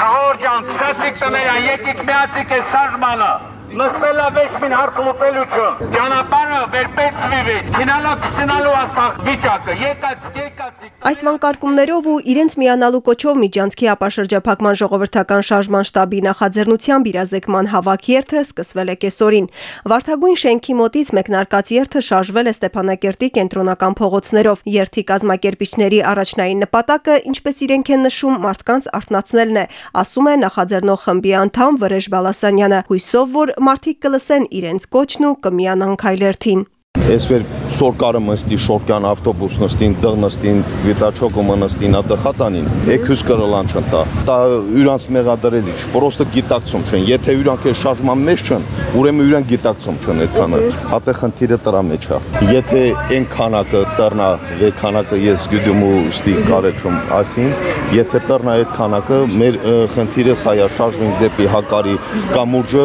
Շահոր ջան, քշացիք տներան, եկիք միացիք է շարժմանը։ Նստելա վեշմին հարկլուպելություն։ Ճանապարհը վերպեցվի, քինալա քսնալու ասախ վիճակը։ Եկած, եկածիք։ Այս վանկարկումներով ու իրենց միանալու կոչով Միջանցքի ապաշրջափակման ժողովրդական շարժման շտաբի նախաձեռնությամբ իրազեկման հավաք երթը սկսվել է կեսօրին։ Վարդագույն շենքի մոտից մեկնարկած երթը շարժվել է Ստեփանակերտի կենտրոնական փողոցներով։ Երթի կազմակերպիչների առաջնային նպատակը, ինչպես իրենք են նշում, մարդկանց արթնացնելն է, ասում է նախաձեռնող խմբի անդամ Վրեժ Բալասանյանը, հույսով, որ մարդիկ կլսեն իրենց կոչն ու կմիանան քայլերթին։ Այսվեր սորկարը մստի շորկյան ավտոբուս նստին, դղ նստին, վիտաչոկը մնստին, ա դխատանին, եքյուս կրլան չնտա։ Դա յուրանց մեղադրելի չ, պրոստը գիտակցում չեն։ Եթե յուրանք է շարժման մեջ չեն, ուրեմն յուրան գիտակցում չեն այդքանը։ Հատե խնդիրը դրա մեջ է։ Եթե այն քանակը տրնա, վե քանակը ես գիտում ու ստի կարեչում այսին, եթե տրնա այդ քանակը, մեր խնդիրը սա է շարժվենք դեպի հակարի կամուրջը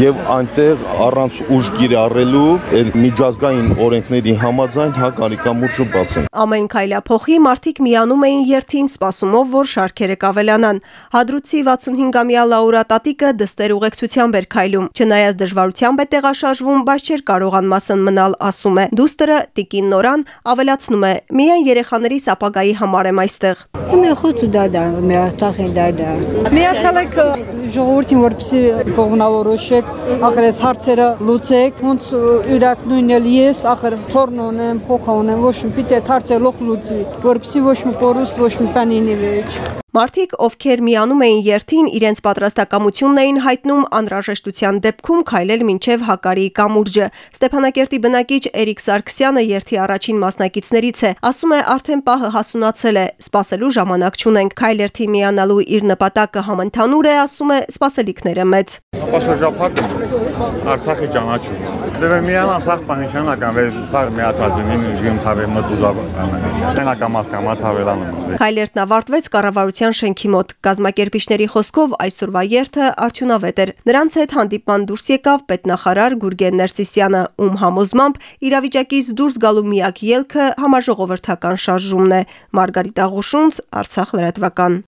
եւ այնտեղ առանց ուժ գիրառելու այդ միջազգային օրենքների համաձայն հակարի կամուրջը բացեն։ Ամեն քայլափոխի մարդիկ միանում էին երթին, սպասումով, որ շարքերը կավելանան։ Հադրութի 65-ամյա Լաուրա Տատիկը դստեր ուղեկցությամբ էր քայլում։ Չնայած դժվարությամբ է տեղաշարժվում, բայց չէր կարող անմասն մնալ, ասում է։ Դուստերը Տիկին Նորան ավելացնում է. միայն երեխաների ապագայի համար եմ այստեղ։ Իմը խոց ու դադա, միացախի դադա։ Միացալ եք ժողովրդին, որպեսի կողմնավորոշեք, ախր այս հարցերը լուծեք, ոնց յուրակ նույնն էլ ես, ախր թորն ունեմ, խոխա ունեմ, ոչ մի պիտի այդ հարցը լոխ լուծվի, որպեսի ոչ մի կորուստ, ոչ մի բան ինի վեճ։ Մարդիկ, ովքեր միանում էին երթին, իրենց պատրաստակամությունն էին հայտնում անհրաժեշտության դեպքում քայլել մինչև Հակարիի կամուրջը։ Ստեփանակերտի բնակիչ Էրիկ Սարգսյանը երթի առաջին մասնակիցներից է։ Ասում է, արդեն պահը հասունացել է, սпасելու ժամանակ չունենք։ Քայլերթի միանալու իր նպատակը համընդհանուր է, ասում է, սпасելիքները մեծ։ Ապաշրջափակում Արցախի ճանաչում։ Դե միան Արցախ բանջանական վեր սա միացածին ինժգում թավե մտուժավ։ Տենակամաս կամաց հավելանում։ Քայլերթն ավարտվեց կառավարության շենքի մոտ։ Գազམ་ակերպիչների խոսքով այսօրվա երթը արդյունավետ էր։ Նրանց հետ հանդիպման դուրս եկավ պետնախարար Գուրգեն Ներսիսյանը, ում համոզմամբ իրավիճակից դուրս գալու միակ ելքը համաժողովրդական շարժումն է։ Մարգարիտ Աղուշունց, Արցախ լրատվական։